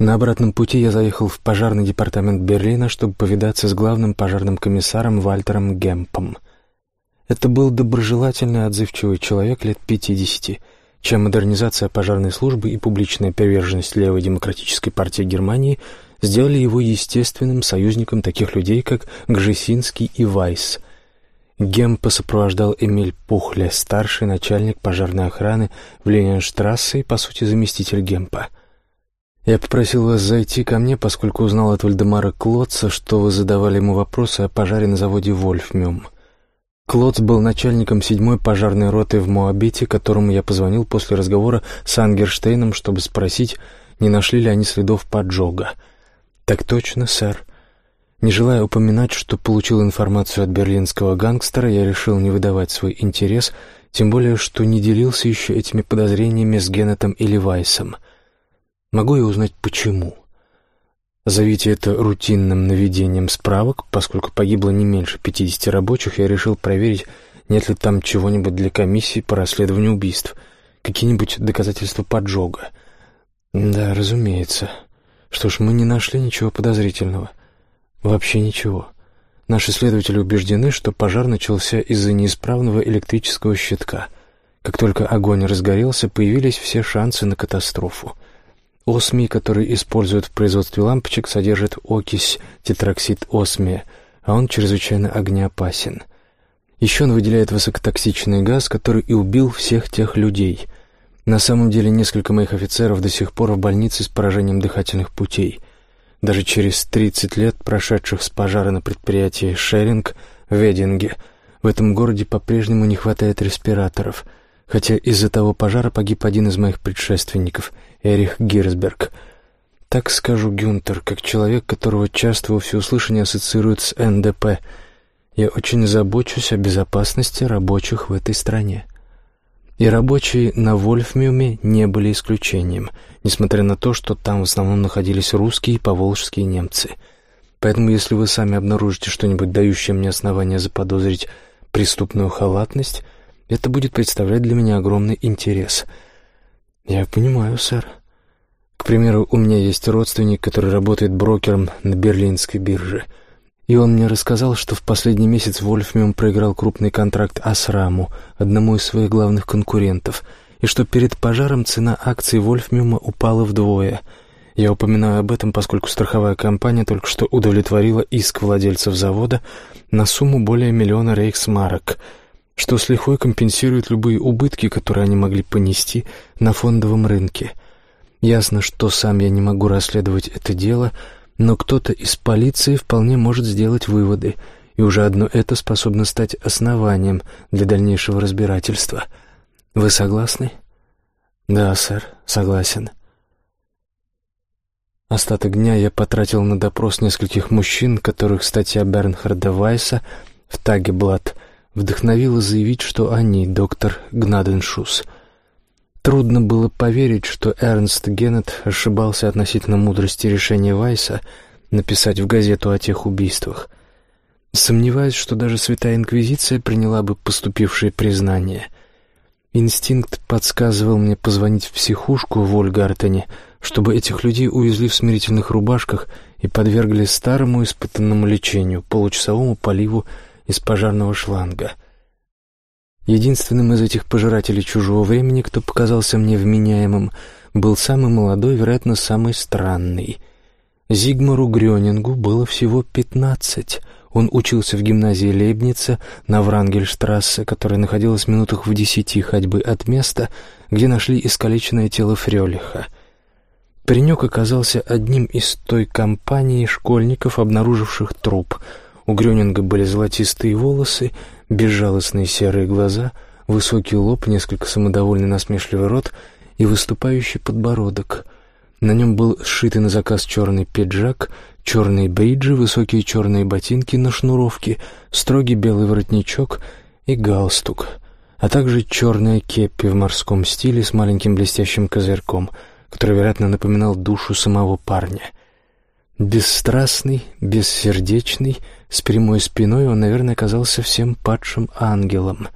На обратном пути я заехал в пожарный департамент Берлина, чтобы повидаться с главным пожарным комиссаром Вальтером Гемпом. Это был доброжелательный, отзывчивый человек лет пятидесяти, чья модернизация пожарной службы и публичная приверженность левой демократической партии Германии сделали его естественным союзником таких людей, как Гжесинский и Вайс. Гемпа сопровождал Эмиль Пухле, старший начальник пожарной охраны в Ленинштрассе и, по сути, заместитель Гемпа — я попросил вас зайти ко мне, поскольку узнал от Вальдемара Клотца, что вы задавали ему вопросы о пожаре на заводе «Вольфмюм». Клотц был начальником седьмой пожарной роты в Моабите, которому я позвонил после разговора с Ангерштейном, чтобы спросить, не нашли ли они следов поджога. «Так точно, сэр». Не желая упоминать, что получил информацию от берлинского гангстера, я решил не выдавать свой интерес, тем более, что не делился еще этими подозрениями с Геннетом или Вайсом. Могу я узнать, почему? Зовите это рутинным наведением справок, поскольку погибло не меньше 50 рабочих, я решил проверить, нет ли там чего-нибудь для комиссии по расследованию убийств, какие-нибудь доказательства поджога. Да, разумеется. Что ж, мы не нашли ничего подозрительного. Вообще ничего. Наши следователи убеждены, что пожар начался из-за неисправного электрического щитка. Как только огонь разгорелся, появились все шансы на катастрофу. Осмий, который используют в производстве лампочек, содержит окись тетроксид осмия, а он чрезвычайно огнеопасен. Еще он выделяет высокотоксичный газ, который и убил всех тех людей. На самом деле несколько моих офицеров до сих пор в больнице с поражением дыхательных путей. Даже через 30 лет, прошедших с пожара на предприятии «Шеринг» в Вединге, в этом городе по-прежнему не хватает респираторов, хотя из-за того пожара погиб один из моих предшественников — Эрих Гирсберг. Так скажу Гюнтер, как человек, которого часто во всеуслышание ассоциируют с НДП. Я очень забочусь о безопасности рабочих в этой стране. И рабочие на Вольфмюме не были исключением, несмотря на то, что там в основном находились русские и поволжские немцы. Поэтому, если вы сами обнаружите что-нибудь, дающее мне основания заподозрить преступную халатность, это будет представлять для меня огромный интерес — «Я понимаю, сэр. К примеру, у меня есть родственник, который работает брокером на берлинской бирже. И он мне рассказал, что в последний месяц Вольфмиум проиграл крупный контракт Асраму, одному из своих главных конкурентов, и что перед пожаром цена акций Вольфмиума упала вдвое. Я упоминаю об этом, поскольку страховая компания только что удовлетворила иск владельцев завода на сумму более миллиона рейхсмарок — что с лихвой компенсирует любые убытки, которые они могли понести на фондовом рынке. Ясно, что сам я не могу расследовать это дело, но кто-то из полиции вполне может сделать выводы, и уже одно это способно стать основанием для дальнейшего разбирательства. Вы согласны? Да, сэр, согласен. Остаток дня я потратил на допрос нескольких мужчин, которых статья Бернхарда Вайса в Тагеблат вдохновило заявить, что они доктор Гнаденшус. Трудно было поверить, что Эрнст Геннет ошибался относительно мудрости решения Вайса написать в газету о тех убийствах. Сомневаюсь, что даже Святая Инквизиция приняла бы поступившее признание. Инстинкт подсказывал мне позвонить в психушку в Ольгартене, чтобы этих людей увезли в смирительных рубашках и подвергли старому испытанному лечению, получасовому поливу из пожарного шланга. Единственным из этих пожирателей чужого времени, кто показался мне вменяемым, был самый молодой, вероятно, самый странный. Зигмару Грёнингу было всего пятнадцать. Он учился в гимназии Лейбница на Врангельштрассе, которая находилась в минутах в десяти ходьбы от места, где нашли искалеченное тело Фрёлиха. Паренек оказался одним из той компании школьников, обнаруживших труп — у Грёнинга были золотистые волосы, безжалостные серые глаза, высокий лоб, несколько самодовольный насмешливый рот и выступающий подбородок. На нем был сшитый на заказ черный пиджак, черные бриджи, высокие черные ботинки на шнуровке, строгий белый воротничок и галстук, а также черная кепи в морском стиле с маленьким блестящим козырьком, который, вероятно, напоминал душу самого парня — Бесстрастный, бессердечный, с прямой спиной он, наверное, казался всем падшим ангелом.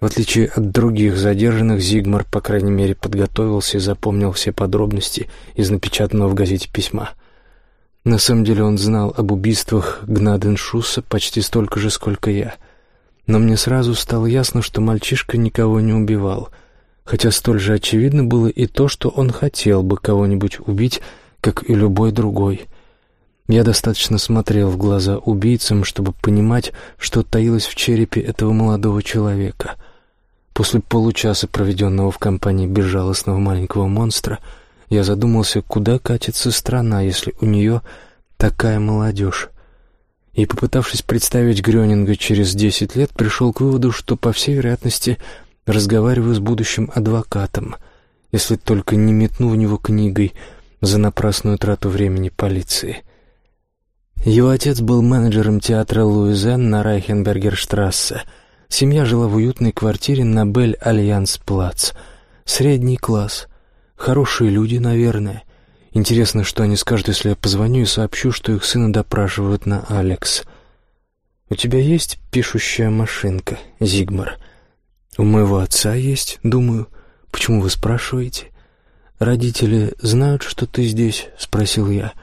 В отличие от других задержанных, Зигмар, по крайней мере, подготовился и запомнил все подробности из напечатанного в газете письма. На самом деле он знал об убийствах Гнаденшуса почти столько же, сколько я. Но мне сразу стало ясно, что мальчишка никого не убивал, хотя столь же очевидно было и то, что он хотел бы кого-нибудь убить, как и любой другой. Я достаточно смотрел в глаза убийцам, чтобы понимать, что таилось в черепе этого молодого человека — После получаса, проведенного в компании безжалостного маленького монстра, я задумался, куда катится страна, если у нее такая молодежь. И, попытавшись представить Грёнинга через десять лет, пришел к выводу, что, по всей вероятности, разговариваю с будущим адвокатом, если только не метну в него книгой за напрасную трату времени полиции. Его отец был менеджером театра «Луизен» на Райхенбергерштрассе — Семья жила в уютной квартире на Бель-Альянс-Плац. Средний класс. Хорошие люди, наверное. Интересно, что они скажут, если я позвоню и сообщу, что их сына допрашивают на Алекс. «У тебя есть пишущая машинка, Зигмар?» «У моего отца есть, думаю. Почему вы спрашиваете?» «Родители знают, что ты здесь?» — спросил я.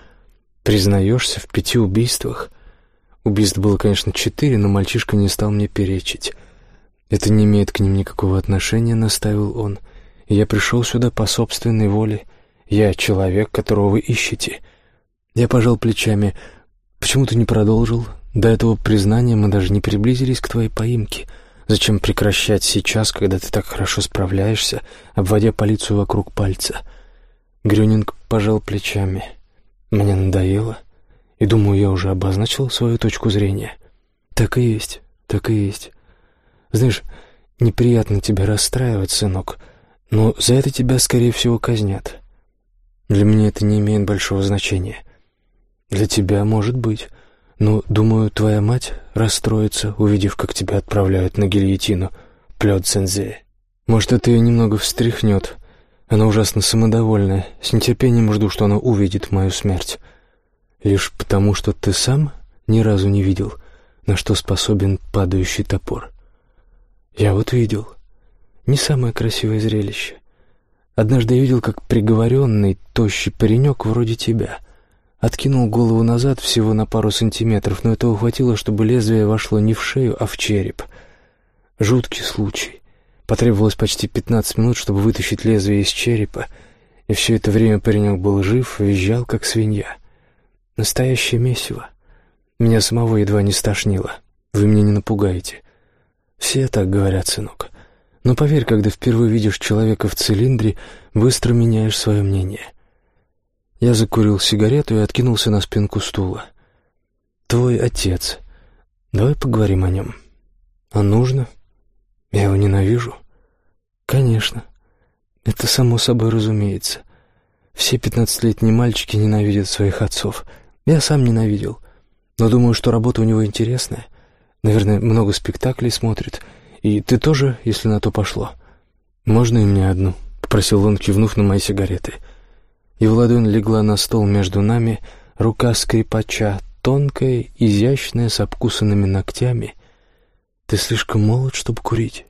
«Признаешься в пяти убийствах?» Убийств было, конечно, четыре, но мальчишка не стал мне перечить. «Это не имеет к ним никакого отношения», — наставил он. «Я пришел сюда по собственной воле. Я человек, которого вы ищете». Я пожал плечами. «Почему ты не продолжил? До этого признания мы даже не приблизились к твоей поимке. Зачем прекращать сейчас, когда ты так хорошо справляешься, обводя полицию вокруг пальца?» Грюнинг пожал плечами. «Мне надоело, и думаю, я уже обозначил свою точку зрения». «Так и есть, так и есть. Знаешь, неприятно тебя расстраивать, сынок, но за это тебя, скорее всего, казнят. Для меня это не имеет большого значения. Для тебя, может быть. Но, думаю, твоя мать расстроится, увидев, как тебя отправляют на гильотину Плёд Сензе. Может, это ее немного встряхнет. Она ужасно самодовольная. С нетерпением жду, что она увидит мою смерть. Лишь потому, что ты сам ни разу не видел, на что способен падающий топор. Я вот видел. Не самое красивое зрелище. Однажды я видел, как приговоренный, тощий паренек вроде тебя откинул голову назад всего на пару сантиметров, но этого хватило, чтобы лезвие вошло не в шею, а в череп. Жуткий случай. Потребовалось почти пятнадцать минут, чтобы вытащить лезвие из черепа, и все это время паренек был жив, визжал, как свинья. Настоящее месиво. Меня самого едва не стошнило. Вы меня не напугаете. Все так говорят, сынок. Но поверь, когда впервые видишь человека в цилиндре, быстро меняешь свое мнение. Я закурил сигарету и откинулся на спинку стула. Твой отец. Давай поговорим о нем. А нужно? Я его ненавижу. Конечно. Это само собой разумеется. Все пятнадцатилетние мальчики ненавидят своих отцов. Я сам ненавидел. Но думаю, что работа у него интересная — Наверное, много спектаклей смотрит. И ты тоже, если на то пошло. Можно и мне одну?» — попросил он, кивнув на мои сигареты. Его ладонь легла на стол между нами, рука скрипача, тонкая, изящная, с обкусанными ногтями. «Ты слишком молод, чтобы курить».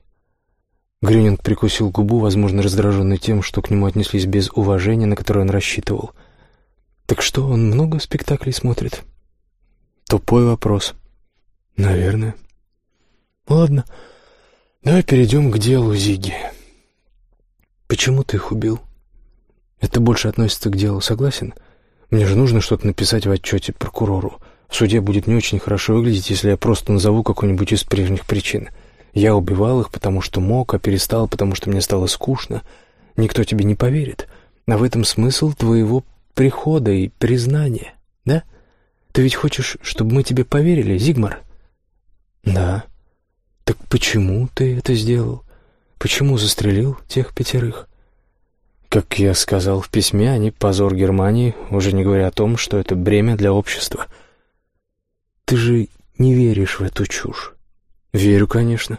Грюнинг прикусил губу, возможно, раздраженный тем, что к нему отнеслись без уважения, на которое он рассчитывал. «Так что, он много спектаклей смотрит?» «Тупой вопрос», Наверное. Ладно, давай перейдем к делу Зиги. Почему ты их убил? Это больше относится к делу, согласен? Мне же нужно что-то написать в отчете прокурору. В суде будет не очень хорошо выглядеть, если я просто назову какую-нибудь из прежних причин. Я убивал их, потому что мог, а перестал, потому что мне стало скучно. Никто тебе не поверит. А в этом смысл твоего прихода и признания, да? Ты ведь хочешь, чтобы мы тебе поверили, Зигмар?» «Да. Так почему ты это сделал? Почему застрелил тех пятерых?» «Как я сказал в письме, они позор Германии, уже не говоря о том, что это бремя для общества». «Ты же не веришь в эту чушь?» «Верю, конечно.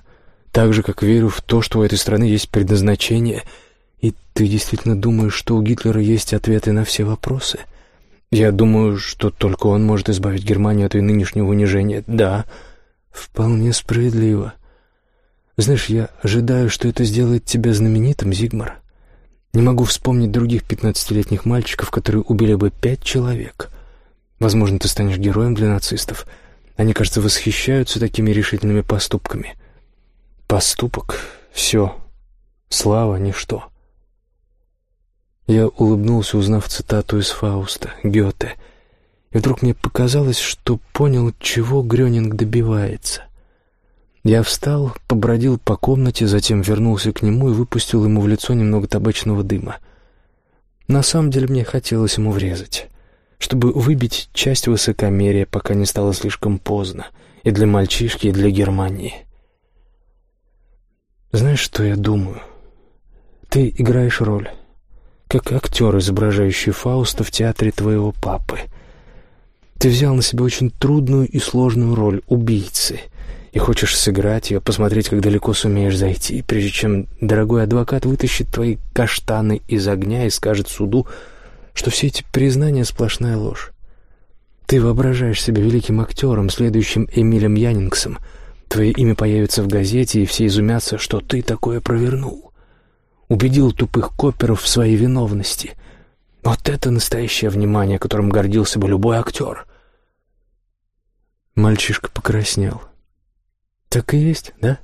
Так же, как верю в то, что у этой страны есть предназначение. И ты действительно думаешь, что у Гитлера есть ответы на все вопросы?» «Я думаю, что только он может избавить Германию от ее нынешнего унижения. Да». «Вполне справедливо. Знаешь, я ожидаю, что это сделает тебя знаменитым, Зигмар. Не могу вспомнить других пятнадцатилетних мальчиков, которые убили бы пять человек. Возможно, ты станешь героем для нацистов. Они, кажется, восхищаются такими решительными поступками. Поступок — все. Слава — ничто. Я улыбнулся, узнав цитату из Фауста, Гёте, и вдруг мне показалось, что понял, чего Грёнинг добивается. Я встал, побродил по комнате, затем вернулся к нему и выпустил ему в лицо немного табачного дыма. На самом деле мне хотелось ему врезать, чтобы выбить часть высокомерия, пока не стало слишком поздно, и для мальчишки, и для Германии. Знаешь, что я думаю? Ты играешь роль, как актер, изображающий Фауста в театре твоего папы. Ты взял на себя очень трудную и сложную роль убийцы — и хочешь сыграть ее, посмотреть, как далеко сумеешь зайти, прежде чем дорогой адвокат вытащит твои каштаны из огня и скажет суду, что все эти признания — сплошная ложь. Ты воображаешь себя великим актером, следующим Эмилем Янингсом. Твое имя появится в газете, и все изумятся, что ты такое провернул. Убедил тупых коперов в своей виновности. Вот это настоящее внимание, которым гордился бы любой актер. Мальчишка покраснел. «Так и есть, да?»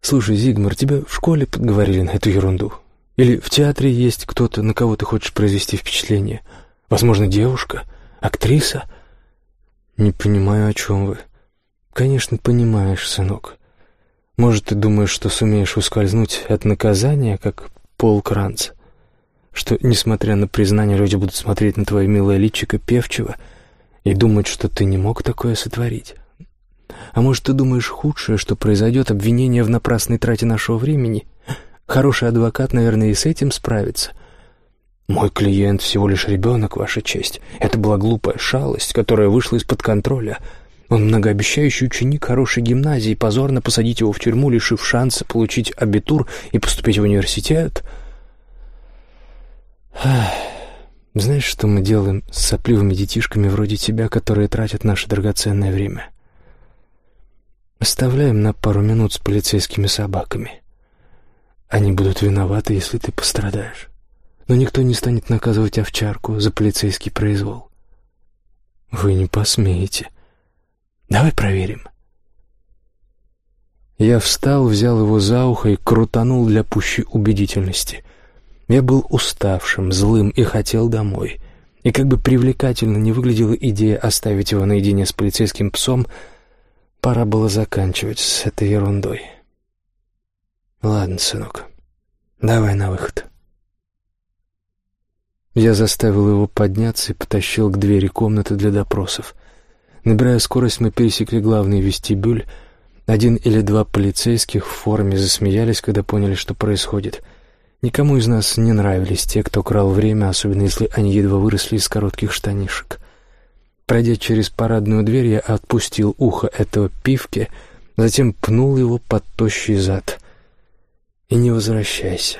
«Слушай, Зигмар, тебя в школе подговорили на эту ерунду? Или в театре есть кто-то, на кого ты хочешь произвести впечатление? Возможно, девушка? Актриса?» «Не понимаю, о чем вы». «Конечно, понимаешь, сынок. Может, ты думаешь, что сумеешь ускользнуть от наказания, как Пол Кранц? Что, несмотря на признание, люди будут смотреть на твое милое личико певчего и думать, что ты не мог такое сотворить?» А может, ты думаешь худшее, что произойдет обвинение в напрасной трате нашего времени? Хороший адвокат, наверное, и с этим справится. Мой клиент всего лишь ребенок, ваша честь. Это была глупая шалость, которая вышла из-под контроля. Он многообещающий ученик хорошей гимназии, позорно посадить его в тюрьму, лишив шанса получить абитур и поступить в университет. Знаешь, что мы делаем с сопливыми детишками вроде тебя, которые тратят наше драгоценное время? Оставляем на пару минут с полицейскими собаками. Они будут виноваты, если ты пострадаешь. Но никто не станет наказывать овчарку за полицейский произвол. Вы не посмеете. Давай проверим. Я встал, взял его за ухо и крутанул для пущей убедительности. Я был уставшим, злым и хотел домой. И как бы привлекательно не выглядела идея оставить его наедине с полицейским псом — Пора было заканчивать с этой ерундой. Ладно, сынок, давай на выход. Я заставил его подняться и потащил к двери комнаты для допросов. Набирая скорость, мы пересекли главный вестибюль. Один или два полицейских в форме засмеялись, когда поняли, что происходит. Никому из нас не нравились те, кто крал время, особенно если они едва выросли из коротких штанишек. Пройдя через парадную дверь, я отпустил ухо этого пивки, затем пнул его под тощий зад. И не возвращайся,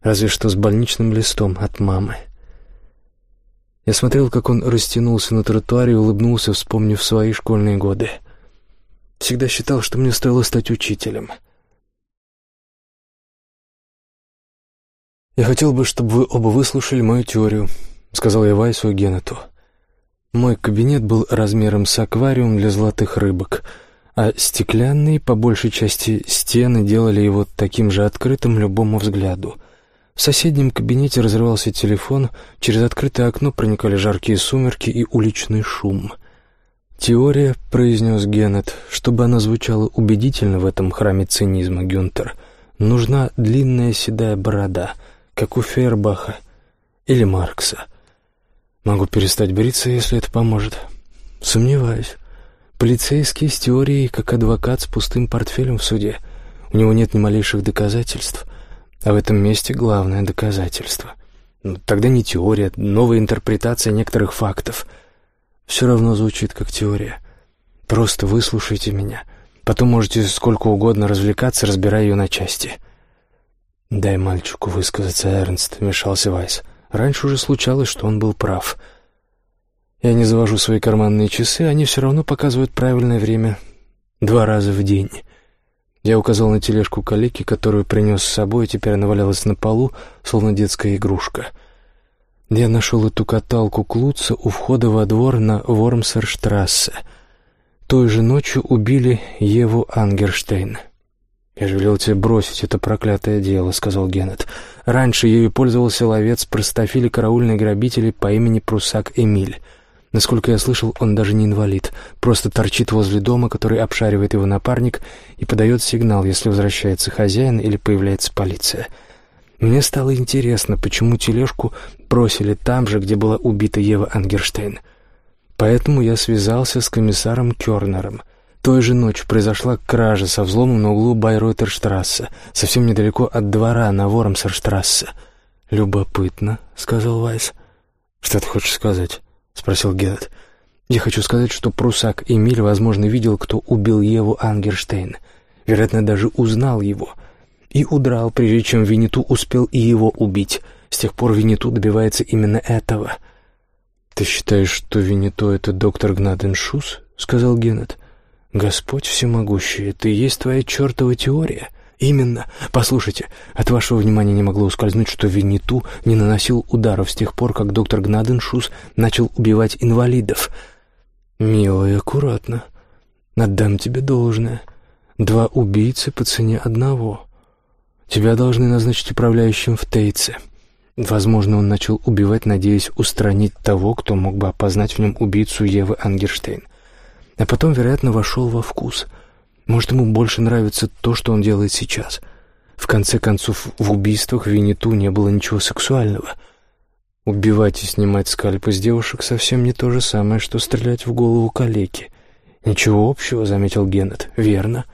разве что с больничным листом от мамы. Я смотрел, как он растянулся на тротуаре и улыбнулся, вспомнив свои школьные годы. Всегда считал, что мне стоило стать учителем. «Я хотел бы, чтобы вы оба выслушали мою теорию», — сказал я Вайсу и Геннету. Мой кабинет был размером с аквариум для золотых рыбок, а стеклянные, по большей части, стены делали его таким же открытым любому взгляду. В соседнем кабинете разрывался телефон, через открытое окно проникали жаркие сумерки и уличный шум. «Теория», — произнес Геннет, — «чтобы она звучала убедительно в этом храме цинизма, Гюнтер, нужна длинная седая борода, как у Фейербаха или Маркса». Могу перестать бриться, если это поможет. Сомневаюсь. Полицейский с теорией, как адвокат с пустым портфелем в суде. У него нет ни малейших доказательств. А в этом месте главное доказательство. Ну, тогда не теория, новая интерпретация некоторых фактов. Все равно звучит как теория. Просто выслушайте меня. Потом можете сколько угодно развлекаться, разбирая ее на части. «Дай мальчику высказаться, Эрнст», — вмешался Вайс. Раньше уже случалось, что он был прав. Я не завожу свои карманные часы, они все равно показывают правильное время два раза в день. Я указал на тележку калеки, которую принес с собой, и теперь она валялась на полу, словно детская игрушка. Я нашел эту каталку Клуца у входа во двор на Вормсерштрассе. Той же ночью убили Еву Ангерштейн. «Я же велел тебе бросить это проклятое дело», — сказал Геннет. «Раньше ею пользовался ловец простофили караульный грабитель по имени Прусак Эмиль. Насколько я слышал, он даже не инвалид, просто торчит возле дома, который обшаривает его напарник и подает сигнал, если возвращается хозяин или появляется полиция». Мне стало интересно, почему тележку бросили там же, где была убита Ева Ангерштейн. Поэтому я связался с комиссаром Кёрнером — той же ночью произошла кража со взломом на углу Байройтерштрассе, совсем недалеко от двора на Вормсерштрассе. «Любопытно», — сказал Вайс. «Что ты хочешь сказать?» — спросил Гелет. «Я хочу сказать, что прусак Эмиль, возможно, видел, кто убил Еву Ангерштейн. Вероятно, даже узнал его. И удрал, прежде чем Винету успел и его убить. С тех пор Винету добивается именно этого». «Ты считаешь, что Винету — это доктор Гнаденшус?» — сказал Геннет. «Господь всемогущий, это и есть твоя чертова теория?» «Именно. Послушайте, от вашего внимания не могло ускользнуть, что Винниту не наносил ударов с тех пор, как доктор Гнаденшус начал убивать инвалидов». «Мило и аккуратно. Отдам тебе должное. Два убийцы по цене одного. Тебя должны назначить управляющим в Тейце. Возможно, он начал убивать, надеясь устранить того, кто мог бы опознать в нем убийцу Евы Ангерштейн а потом, вероятно, вошел во вкус. Может, ему больше нравится то, что он делает сейчас. В конце концов, в убийствах Винниту не было ничего сексуального. Убивать и снимать скальпы с девушек совсем не то же самое, что стрелять в голову калеки. «Ничего общего», — заметил Геннет. «Верно.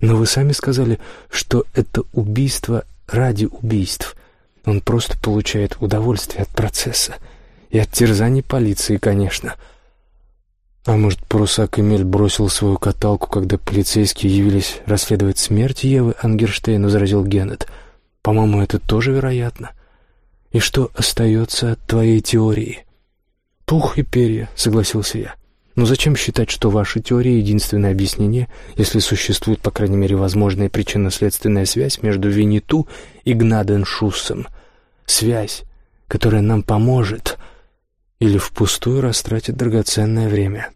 Но вы сами сказали, что это убийство ради убийств. Он просто получает удовольствие от процесса. И от терзаний полиции, конечно». А может, прусак Эмиль бросил свою каталку, когда полицейские явились расследовать смерть Евы Ангерштейн, возразил Геннет. По-моему, это тоже вероятно. И что остается от твоей теории? Пух и перья, согласился я. Но зачем считать, что ваша теория — единственное объяснение, если существует, по крайней мере, возможная причинно-следственная связь между Винниту и Гнаденшуссом? Связь, которая нам поможет или впустую растратит драгоценное время.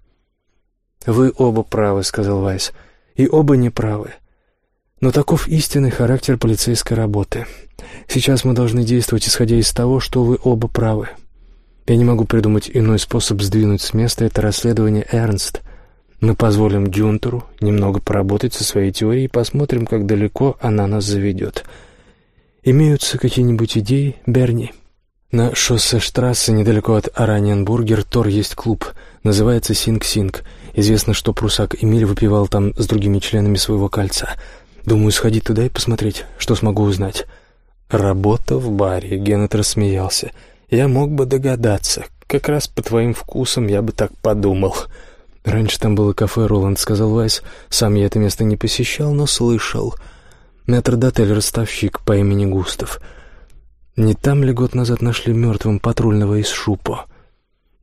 «Вы оба правы», — сказал Вайс, — «и оба неправы. Но таков истинный характер полицейской работы. Сейчас мы должны действовать, исходя из того, что вы оба правы. Я не могу придумать иной способ сдвинуть с места это расследование Эрнст. Мы позволим Гюнтеру немного поработать со своей теорией и посмотрим, как далеко она нас заведет. Имеются какие-нибудь идеи, Берни?» На шоссе Штрассе, недалеко от Араньенбургер, Тор есть клуб. Называется «Синг-Синг». Известно, что прусак Эмиль выпивал там с другими членами своего кольца. Думаю, сходить туда и посмотреть, что смогу узнать. Работа в баре. Геннет рассмеялся. Я мог бы догадаться. Как раз по твоим вкусам я бы так подумал. Раньше там было кафе «Роланд», — сказал Вайс. Сам я это место не посещал, но слышал. Метрдотель-ростовщик по имени Густав — не там ли год назад нашли мертвым патрульного из Шупо?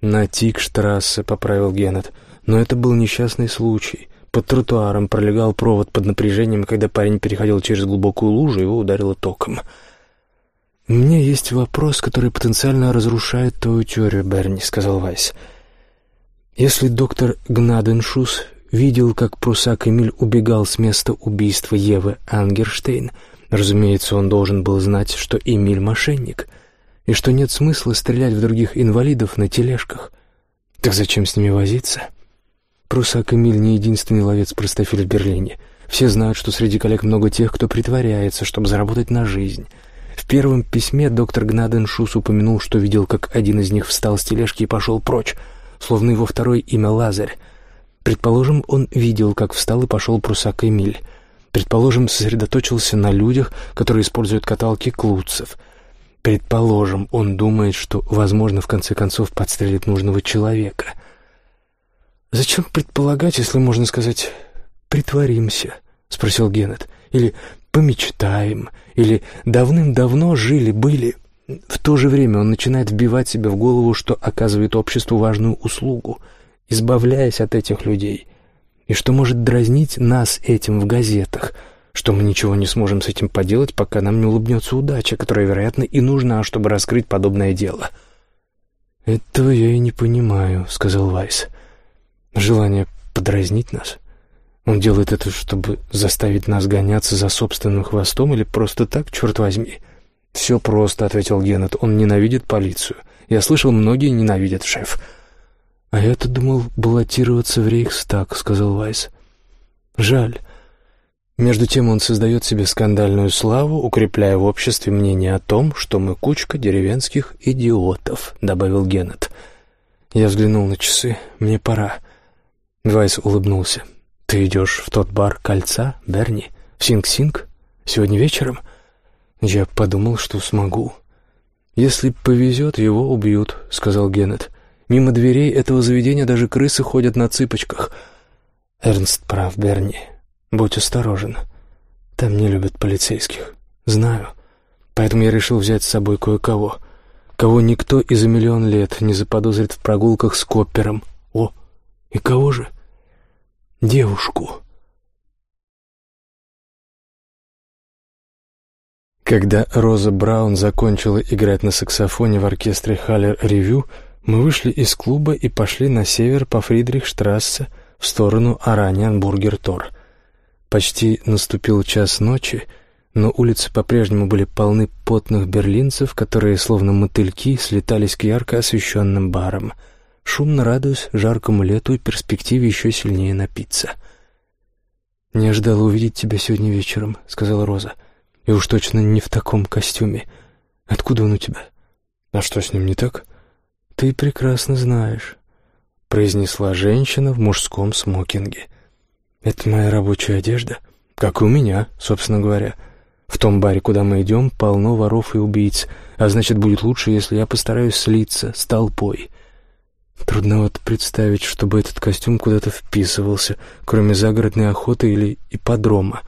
На Тикштрассе, поправил Геннет. Но это был несчастный случай. Под тротуаром пролегал провод под напряжением, когда парень переходил через глубокую лужу, его ударило током. «У меня есть вопрос, который потенциально разрушает твою теорию, Берни», — сказал Вайс. «Если доктор Гнаденшус видел, как прусак Эмиль убегал с места убийства Евы Ангерштейн, — Разумеется, он должен был знать, что Эмиль мошенник, и что нет смысла стрелять в других инвалидов на тележках. Так зачем с ними возиться? Прусак Эмиль не единственный ловец-простофиль в Берлине. Все знают, что среди коллег много тех, кто притворяется, чтобы заработать на жизнь. В первом письме доктор Гнаденшус упомянул, что видел, как один из них встал с тележки и пошел прочь, словно его второе имя Лазарь. Предположим, он видел, как встал и пошел прусак Эмиль. Предположим, сосредоточился на людях, которые используют каталки клуцев. Предположим, он думает, что, возможно, в конце концов подстрелит нужного человека. «Зачем предполагать, если можно сказать «притворимся»?» — спросил Геннет. «Или «помечтаем», или «давным-давно жили-были». В то же время он начинает вбивать себе в голову, что оказывает обществу важную услугу, избавляясь от этих людей — и что может дразнить нас этим в газетах. что мы ничего не сможем с этим поделать, пока нам не улыбнется удача, которая, вероятно, и нужна, чтобы раскрыть подобное дело. «Этого я и не понимаю», — сказал Вайс. «Желание подразнить нас? Он делает это, чтобы заставить нас гоняться за собственным хвостом или просто так, черт возьми?» «Все просто», — ответил Геннет. «Он ненавидит полицию. Я слышал, многие ненавидят шеф». «А я-то думал баллотироваться в Рейхстаг», — сказал Вайс. «Жаль. Между тем он создает себе скандальную славу, укрепляя в обществе мнение о том, что мы кучка деревенских идиотов», — добавил Геннет. Я взглянул на часы. «Мне пора». Вайс улыбнулся. «Ты идешь в тот бар кольца, Берни? В Синг-Синг? Сегодня вечером?» Я подумал, что смогу. «Если повезет, его убьют», — сказал Геннет. «Мимо дверей этого заведения даже крысы ходят на цыпочках». «Эрнст прав, Берни. Будь осторожен. Там не любят полицейских. Знаю. Поэтому я решил взять с собой кое-кого. Кого никто и за миллион лет не заподозрит в прогулках с Коппером. И кого же? Девушку. Когда Роза Браун закончила играть на саксофоне в оркестре Халлер Ревю, мы вышли из клуба и пошли на север по Фридрихштрассе в сторону Араньян-Бургер-Тор — Почти наступил час ночи, но улицы по-прежнему были полны потных берлинцев, которые, словно мотыльки, слетались к ярко освещенным барам, шумно радуясь жаркому лету и перспективе еще сильнее напиться. «Не ожидала увидеть тебя сегодня вечером», — сказала Роза. «И уж точно не в таком костюме. Откуда он у тебя?» «А что с ним не так?» «Ты прекрасно знаешь», — произнесла женщина в мужском смокинге. «Это моя рабочая одежда, как и у меня, собственно говоря. В том баре, куда мы идем, полно воров и убийц, а значит, будет лучше, если я постараюсь слиться с толпой». Трудно вот представить, чтобы этот костюм куда-то вписывался, кроме загородной охоты или ипподрома.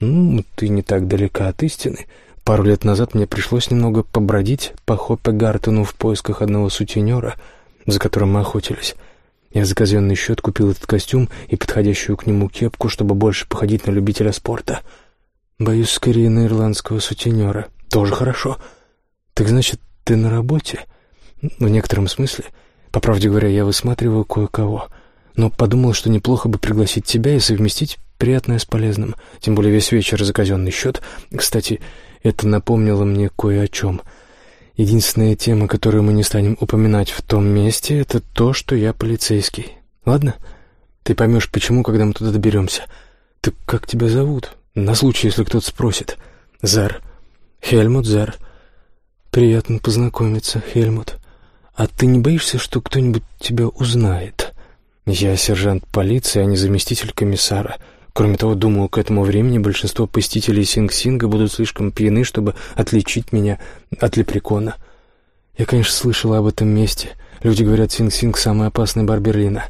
Ну, ты не так далека от истины. Пару лет назад мне пришлось немного побродить по Хоппе-Гартену в поисках одного сутенера, за которым мы охотились. Я за казенный счет купил этот костюм и подходящую к нему кепку, чтобы больше походить на любителя спорта. Боюсь скорее на ирландского сутенера. Тоже хорошо. Так значит, ты на работе? В некотором смысле. По правде говоря, я высматриваю кое-кого. Но подумал, что неплохо бы пригласить тебя и совместить приятное с полезным. Тем более весь вечер за казенный счет. Кстати, это напомнило мне кое о чем — Единственная тема, которую мы не станем упоминать в том месте, это то, что я полицейский. Ладно? Ты поймешь, почему, когда мы туда доберемся. Так как тебя зовут? На случай, если кто-то спросит. Зар. Хельмут Зар. Приятно познакомиться, Хельмут. А ты не боишься, что кто-нибудь тебя узнает? Я сержант полиции, а не заместитель комиссара. Кроме того, думаю, к этому времени большинство посетителей Синг-Синга будут слишком пьяны, чтобы отличить меня от лепрекона. Я, конечно, слышала об этом месте. Люди говорят, Синг-Синг — самый опасный бар Берлина.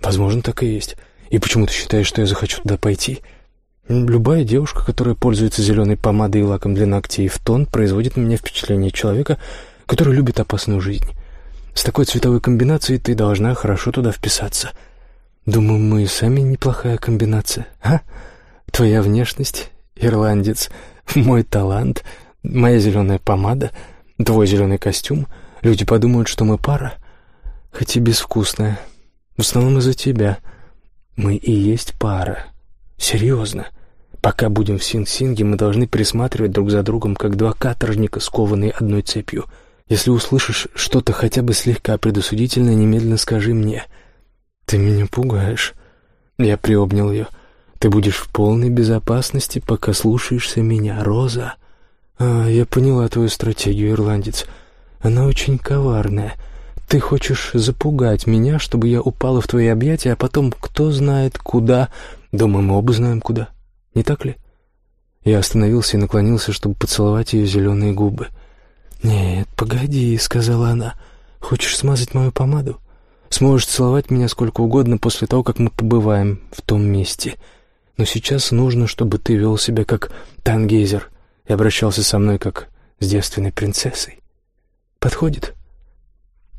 Возможно, так и есть. И почему ты считаешь, что я захочу туда пойти? Любая девушка, которая пользуется зеленой помадой и лаком для ногтей в тон, производит на меня впечатление человека, который любит опасную жизнь. С такой цветовой комбинацией ты должна хорошо туда вписаться — Думаю, мы и сами неплохая комбинация, а? Твоя внешность, ирландец, мой талант, моя зеленая помада, твой зеленый костюм. Люди подумают, что мы пара, хоть и безвкусная. В основном из-за тебя. Мы и есть пара. Серьезно. Пока будем в Синг-Синге, мы должны присматривать друг за другом, как два каторжника, скованные одной цепью. Если услышишь что-то хотя бы слегка предосудительное, немедленно скажи мне — «Ты меня пугаешь». Я приобнял ее. «Ты будешь в полной безопасности, пока слушаешься меня, Роза». «А, я поняла твою стратегию, ирландец. Она очень коварная. Ты хочешь запугать меня, чтобы я упала в твои объятия, а потом кто знает куда. Думаю, мы оба знаем куда. Не так ли?» Я остановился и наклонился, чтобы поцеловать ее зеленые губы. «Нет, погоди», — сказала она. «Хочешь смазать мою помаду?» Сможешь целовать меня сколько угодно после того, как мы побываем в том месте. Но сейчас нужно, чтобы ты вел себя как Тангейзер и обращался со мной как с девственной принцессой. Подходит?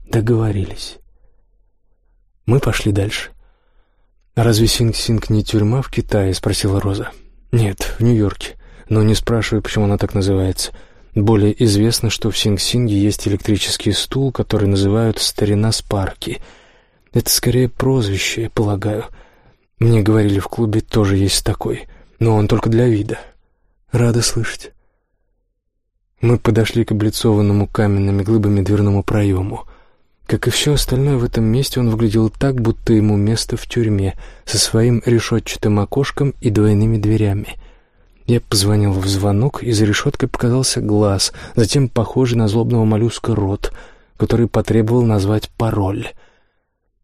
Договорились. Мы пошли дальше. «Разве Синг-Синг не тюрьма в Китае?» — спросила Роза. Нет, в Нью-Йорке. Но не спрашивай, почему она так называется. Более известно, что в Синг-Синге есть электрический стул, который называют «старина Спарки». Это скорее прозвище, я полагаю. Мне говорили, в клубе тоже есть такой, но он только для вида. Рада слышать. Мы подошли к облицованному каменными глыбами дверному проему. Как и все остальное в этом месте, он выглядел так, будто ему место в тюрьме, со своим решетчатым окошком и двойными дверями. Я позвонил в звонок, и за решеткой показался глаз, затем похожий на злобного моллюска рот, который потребовал назвать пароль.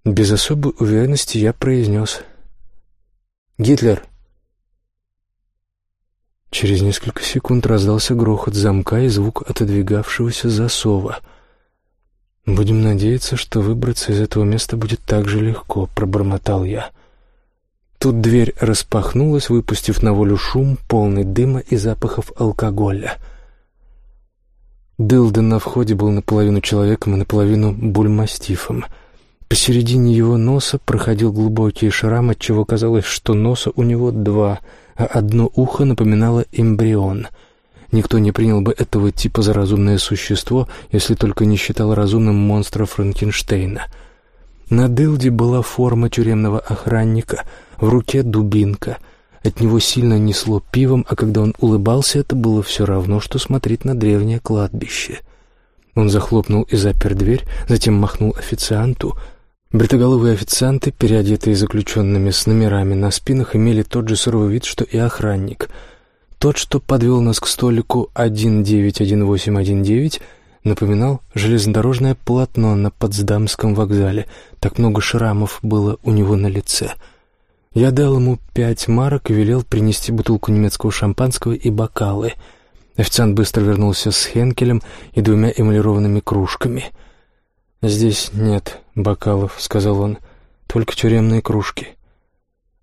Без особой уверенности я произнес «Гитлер». Через несколько секунд раздался грохот замка и звук отодвигавшегося засова. «Будем надеяться, что выбраться из этого места будет так же легко», — пробормотал я. Тут дверь распахнулась, выпустив на волю шум, полный дыма и запахов алкоголя. Дылда на входе был наполовину человеком и наполовину бульмастифом — Посередине его носа проходил глубокий шрам, отчего казалось, что носа у него два, а одно ухо напоминало эмбрион. Никто не принял бы этого типа за разумное существо, если только не считал разумным монстра Франкенштейна. На дылде была форма тюремного охранника, в руке дубинка. От него сильно несло пивом, а когда он улыбался, это было все равно, что смотреть на древнее кладбище. Он захлопнул и запер дверь, затем махнул официанту — Бритоголовые официанты, переодетые заключенными с номерами на спинах, имели тот же суровый вид, что и охранник. Тот, что подвел нас к столику 191819, напоминал железнодорожное полотно на Потсдамском вокзале. Так много шрамов было у него на лице. Я дал ему пять марок и велел принести бутылку немецкого шампанского и бокалы. Официант быстро вернулся с хенкелем и двумя эмалированными кружками — «Здесь нет бокалов», — сказал он, — «только тюремные кружки».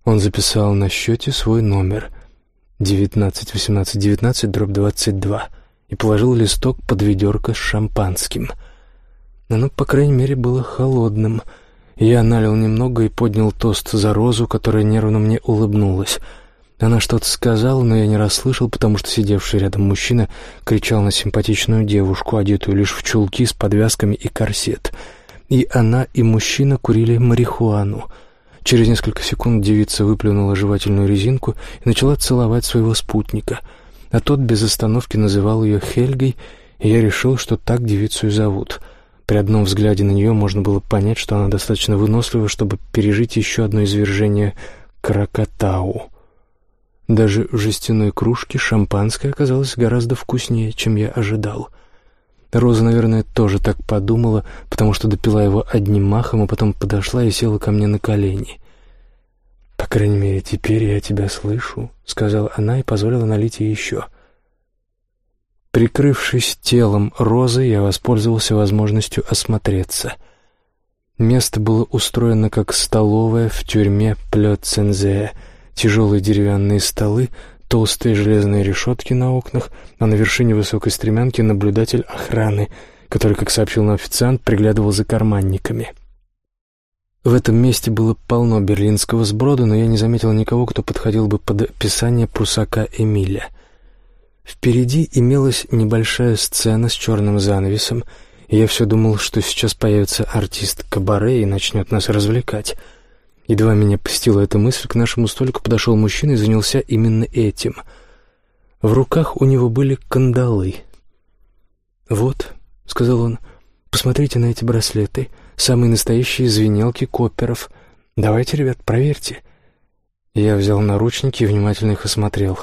Он записал на счете свой номер девятнадцать восемнадцать девятнадцать дробь двадцать два и положил листок под ведерко с шампанским. Оно, по крайней мере, было холодным. Я налил немного и поднял тост за розу, которая нервно мне улыбнулась — она что-то сказала, но я не расслышал, потому что сидевший рядом мужчина кричал на симпатичную девушку, одетую лишь в чулки с подвязками и корсет. И она, и мужчина курили марихуану. Через несколько секунд девица выплюнула жевательную резинку и начала целовать своего спутника, а тот без остановки называл ее Хельгой, и я решил, что так девицу и зовут. При одном взгляде на нее можно было понять, что она достаточно вынослива, чтобы пережить еще одно извержение Кракатау. Даже в жестяной кружке шампанское оказалось гораздо вкуснее, чем я ожидал. Роза, наверное, тоже так подумала, потому что допила его одним махом, а потом подошла и села ко мне на колени. «По крайней мере, теперь я тебя слышу», — сказала она и позволила налить ей еще. Прикрывшись телом Розы, я воспользовался возможностью осмотреться. Место было устроено как столовая в тюрьме Плёцензея — тяжелые деревянные столы, толстые железные решетки на окнах, а на вершине высокой стремянки наблюдатель охраны, который, как сообщил нам официант, приглядывал за карманниками. В этом месте было полно берлинского сброда, но я не заметил никого, кто подходил бы под описание прусака Эмиля. Впереди имелась небольшая сцена с черным занавесом, и я все думал, что сейчас появится артист кабаре и начнет нас развлекать — Едва меня посетила эта мысль, к нашему столику подошел мужчина и занялся именно этим. В руках у него были кандалы. «Вот», — сказал он, — «посмотрите на эти браслеты, самые настоящие звенелки копперов. Давайте, ребят, проверьте». Я взял наручники и внимательно их осмотрел.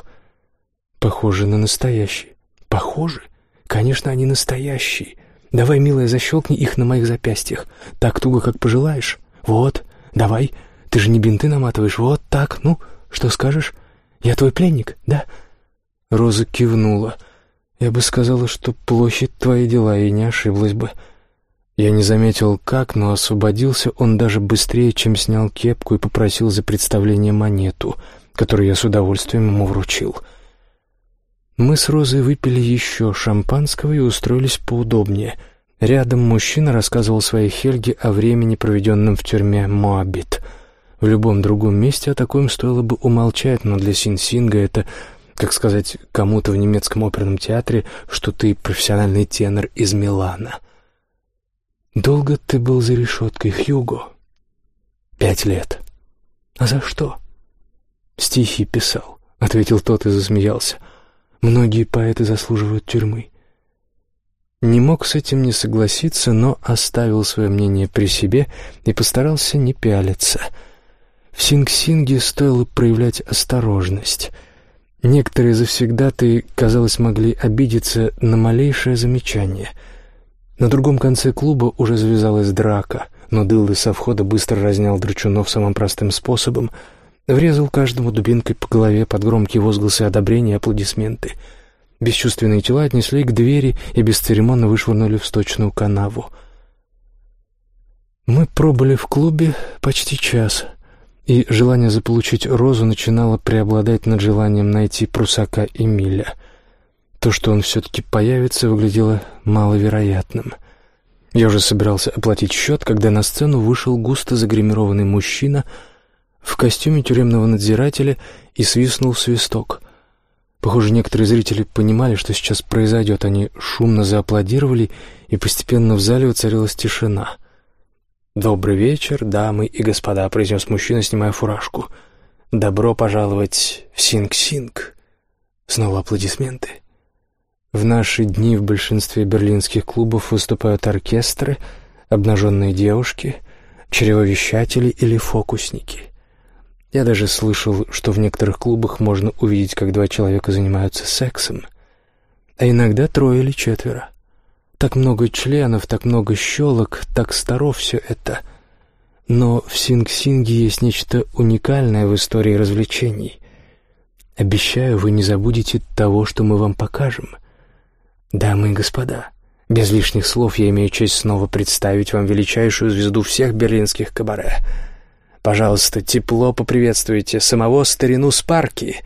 «Похожи на настоящие». «Похожи? Конечно, они настоящие. Давай, милая, защелкни их на моих запястьях. Так туго, как пожелаешь. Вот, давай». Ты же не бинты наматываешь, вот так, ну, что скажешь? Я твой пленник, да?» Роза кивнула. «Я бы сказала, что площадь твои дела, и не ошиблась бы». Я не заметил, как, но освободился он даже быстрее, чем снял кепку и попросил за представление монету, которую я с удовольствием ему вручил. Мы с Розой выпили еще шампанского и устроились поудобнее. Рядом мужчина рассказывал своей Хельге о времени, проведенном в тюрьме Моабит — В любом другом месте о таком стоило бы умолчать, но для Синсинга это, как сказать кому-то в немецком оперном театре, что ты профессиональный тенор из Милана. «Долго ты был за решеткой, Хьюго?» «Пять лет». «А за что?» «Стихи писал», — ответил тот и засмеялся. «Многие поэты заслуживают тюрьмы». Не мог с этим не согласиться, но оставил свое мнение при себе и постарался не пялиться. В Синг-Синге стоило проявлять осторожность. Некоторые завсегдаты, казалось, могли обидеться на малейшее замечание. На другом конце клуба уже завязалась драка, но Дылды со входа быстро разнял драчунов самым простым способом — Врезал каждому дубинкой по голове под громкие возгласы одобрения и аплодисменты — Бесчувственные тела отнесли к двери и бесцеремонно вышвырнули в сточную канаву. Мы пробыли в клубе почти час, и желание заполучить розу начинало преобладать над желанием найти прусака Эмиля. То, что он все-таки появится, выглядело маловероятным. Я уже собирался оплатить счет, когда на сцену вышел густо загримированный мужчина в костюме тюремного надзирателя и свистнул свисток — Похоже, некоторые зрители понимали, что сейчас произойдет. Они шумно зааплодировали, и постепенно в зале воцарилась тишина. «Добрый вечер, дамы и господа», — произнес мужчина, снимая фуражку. «Добро пожаловать в Синг-Синг». Снова аплодисменты. В наши дни в большинстве берлинских клубов выступают оркестры, обнаженные девушки, чревовещатели или фокусники — я даже слышал, что в некоторых клубах можно увидеть, как два человека занимаются сексом, а иногда трое или четверо. Так много членов, так много щелок, так старо все это. Но в Синг-Синге есть нечто уникальное в истории развлечений. Обещаю, вы не забудете того, что мы вам покажем. Дамы и господа, без лишних слов я имею честь снова представить вам величайшую звезду всех берлинских кабаре — Пожалуйста, тепло поприветствуйте самого старину Спарки!»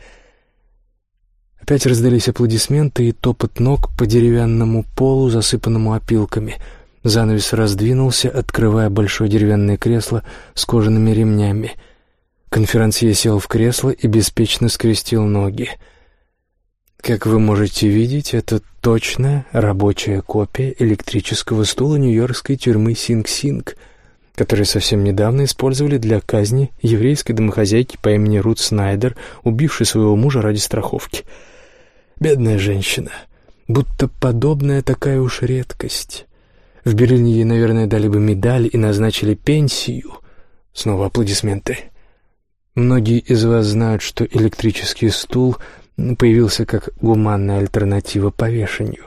Опять раздались аплодисменты и топот ног по деревянному полу, засыпанному опилками. Занавес раздвинулся, открывая большое деревянное кресло с кожаными ремнями. Конферансье сел в кресло и беспечно скрестил ноги. Как вы можете видеть, это точная рабочая копия электрического стула нью-йоркской тюрьмы Синг-Синг — которые совсем недавно использовали для казни еврейской домохозяйки по имени Рут Снайдер, убившей своего мужа ради страховки. Бедная женщина. Будто подобная такая уж редкость. В Берлине ей, наверное, дали бы медаль и назначили пенсию. Снова аплодисменты. Многие из вас знают, что электрический стул появился как гуманная альтернатива повешению.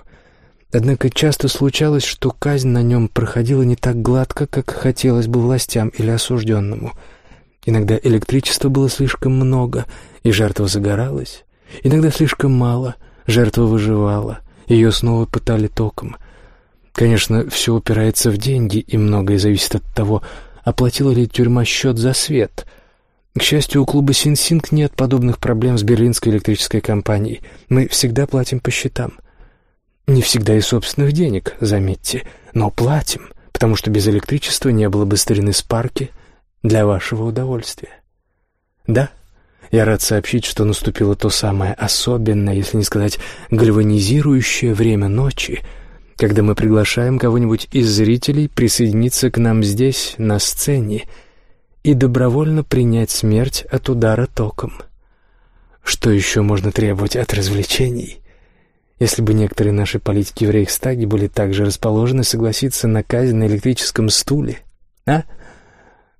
Однако часто случалось, что казнь на нем проходила не так гладко, как хотелось бы властям или осужденному. Иногда электричества было слишком много, и жертва загоралась. Иногда слишком мало, жертва выживала, ее снова пытали током. Конечно, все упирается в деньги, и многое зависит от того, оплатила ли тюрьма счет за свет. К счастью, у клуба «Синсинг» нет подобных проблем с берлинской электрической компанией. Мы всегда платим по счетам. Не всегда из собственных денег, заметьте, но платим, потому что без электричества не было бы старины Спарки для вашего удовольствия. Да, я рад сообщить, что наступило то самое особенное, если не сказать гальванизирующее время ночи, когда мы приглашаем кого-нибудь из зрителей присоединиться к нам здесь, на сцене, и добровольно принять смерть от удара током. Что еще можно требовать от развлечений? Если бы некоторые наши политики в Рейхстаге были также расположены согласиться на казнь на электрическом стуле, а?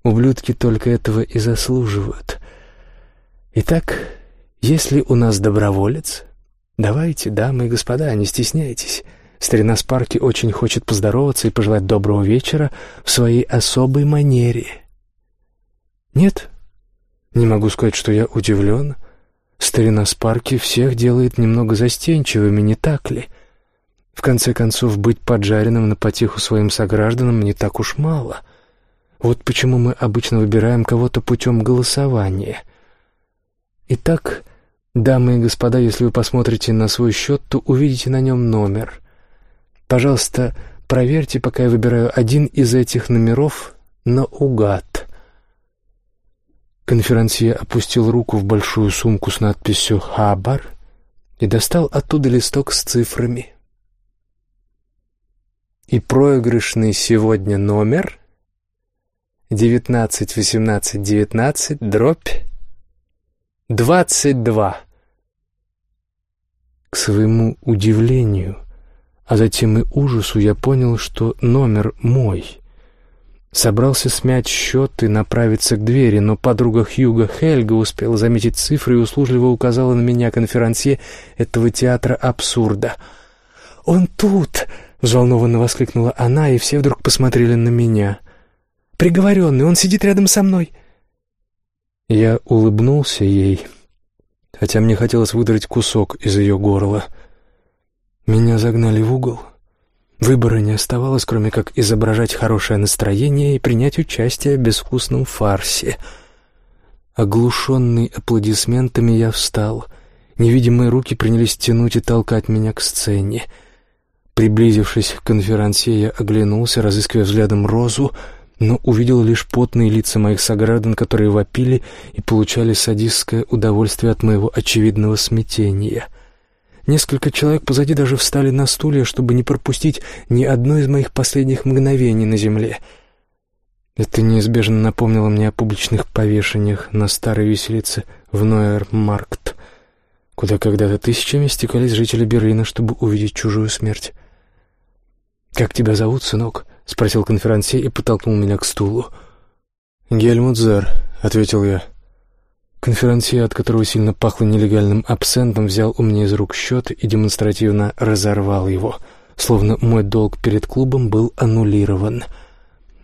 Ублюдки только этого и заслуживают. Итак, если у нас доброволец, давайте, дамы и господа, не стесняйтесь. Старина Спарки очень хочет поздороваться и пожелать доброго вечера в своей особой манере. Нет? Не могу сказать, что я удивлен. Старина Спарки всех делает немного застенчивыми, не так ли? В конце концов, быть поджаренным на потеху своим согражданам не так уж мало. Вот почему мы обычно выбираем кого-то путем голосования. Итак, дамы и господа, если вы посмотрите на свой счет, то увидите на нем номер. Пожалуйста, проверьте, пока я выбираю один из этих номеров наугад. Конферансье опустил руку в большую сумку с надписью «Хабар» и достал оттуда листок с цифрами. И проигрышный сегодня номер девятнадцать восемнадцать девятнадцать дробь двадцать два. К своему удивлению, а затем и ужасу я понял, что номер мой. Собрался смять счет и направиться к двери, но подруга Хьюга Хельга успела заметить цифры и услужливо указала на меня конферансье этого театра абсурда. «Он тут!» — взволнованно воскликнула она, и все вдруг посмотрели на меня. «Приговоренный, он сидит рядом со мной!» Я улыбнулся ей, хотя мне хотелось выдрать кусок из ее горла. Меня загнали в угол — Выбора не оставалось, кроме как изображать хорошее настроение и принять участие в безвкусном фарсе. Оглушенный аплодисментами я встал. Невидимые руки принялись тянуть и толкать меня к сцене. Приблизившись к конферансье, я оглянулся, разыскивая взглядом розу, но увидел лишь потные лица моих сограждан, которые вопили и получали садистское удовольствие от моего очевидного смятения — Несколько человек позади даже встали на стулья, чтобы не пропустить ни одно из моих последних мгновений на земле. Это неизбежно напомнило мне о публичных повешениях на старой виселице в Нойермаркт, куда когда-то тысячами стекались жители Берлина, чтобы увидеть чужую смерть. «Как тебя зовут, сынок?» — спросил конферансье и подтолкнул меня к стулу. «Гельмут Зер», — ответил я. Конферансье, от которого сильно пахло нелегальным абсентом, взял у меня из рук счет и демонстративно разорвал его, словно мой долг перед клубом был аннулирован.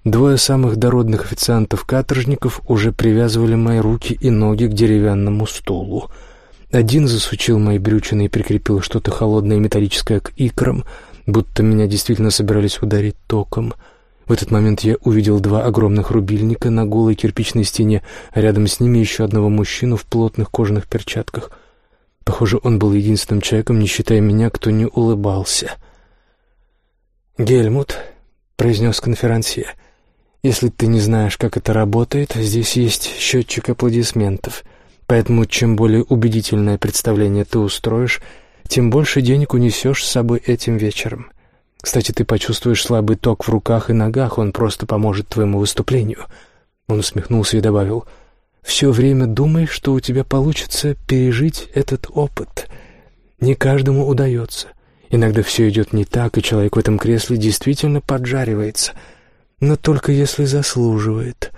Двое самых дородных официантов-каторжников уже привязывали мои руки и ноги к деревянному стулу. Один засучил мои брючины и прикрепил что-то холодное и металлическое к икрам, будто меня действительно собирались ударить током — в этот момент я увидел два огромных рубильника на голой кирпичной стене, а рядом с ними еще одного мужчину в плотных кожаных перчатках. Похоже, он был единственным человеком, не считая меня, кто не улыбался. «Гельмут», — произнес конферансье, — «если ты не знаешь, как это работает, здесь есть счетчик аплодисментов, поэтому чем более убедительное представление ты устроишь, тем больше денег унесешь с собой этим вечером». Кстати, ты почувствуешь слабый ток в руках и ногах, он просто поможет твоему выступлению». Он усмехнулся и добавил, «Все время думай, что у тебя получится пережить этот опыт. Не каждому удается. Иногда все идет не так, и человек в этом кресле действительно поджаривается, но только если заслуживает».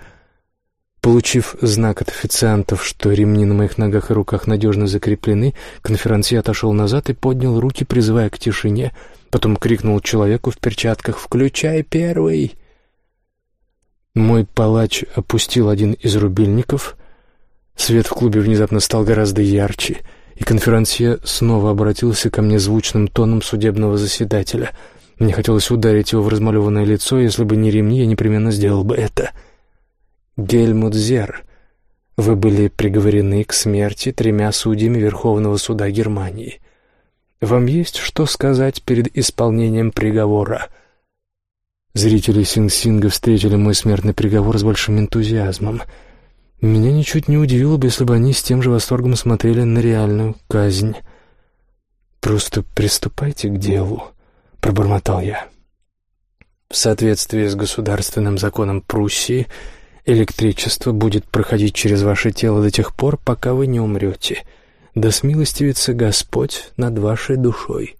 Получив знак от официантов, что ремни на моих ногах и руках надежно закреплены, конферансье отошел назад и поднял руки, призывая к тишине — Потом крикнул человеку в перчатках «Включай первый!». Мой палач опустил один из рубильников. Свет в клубе внезапно стал гораздо ярче, и конферансье снова обратился ко мне звучным тоном судебного заседателя. Мне хотелось ударить его в размалеванное лицо, если бы не ремни, я непременно сделал бы это. «Гельмут Зер, вы были приговорены к смерти тремя судьями Верховного суда Германии». Вам есть что сказать перед исполнением приговора?» Зрители Синг-Синга встретили мой смертный приговор с большим энтузиазмом. Меня ничуть не удивило бы, если бы они с тем же восторгом смотрели на реальную казнь. «Просто приступайте к делу», — пробормотал я. В соответствии с государственным законом Пруссии, электричество будет проходить через ваше тело до тех пор, пока вы не умрете — да смилостивится Господь над вашей душой».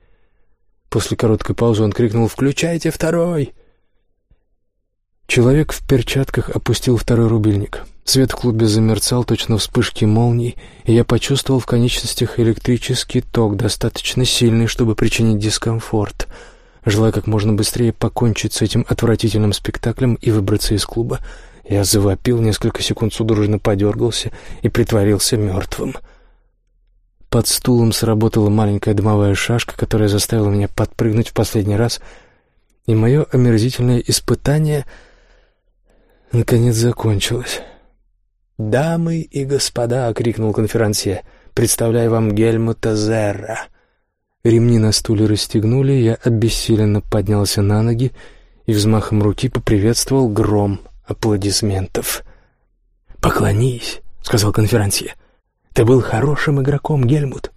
После короткой паузы он крикнул «Включайте второй!» Человек в перчатках опустил второй рубильник. Свет в клубе замерцал, точно вспышки молний, и я почувствовал в конечностях электрический ток, достаточно сильный, чтобы причинить дискомфорт. Желая как можно быстрее покончить с этим отвратительным спектаклем и выбраться из клуба, я завопил, несколько секунд судорожно подергался и притворился мертвым. — под стулом сработала маленькая дымовая шашка, которая заставила меня подпрыгнуть в последний раз, и мое омерзительное испытание наконец закончилось. «Дамы и господа!» — крикнул конферансье. «Представляю вам Гельмута Зерра!» Ремни на стуле расстегнули, я обессиленно поднялся на ноги и взмахом руки поприветствовал гром аплодисментов. «Поклонись!» сказал конферансье. «Ты был хорошим игроком, Гельмут.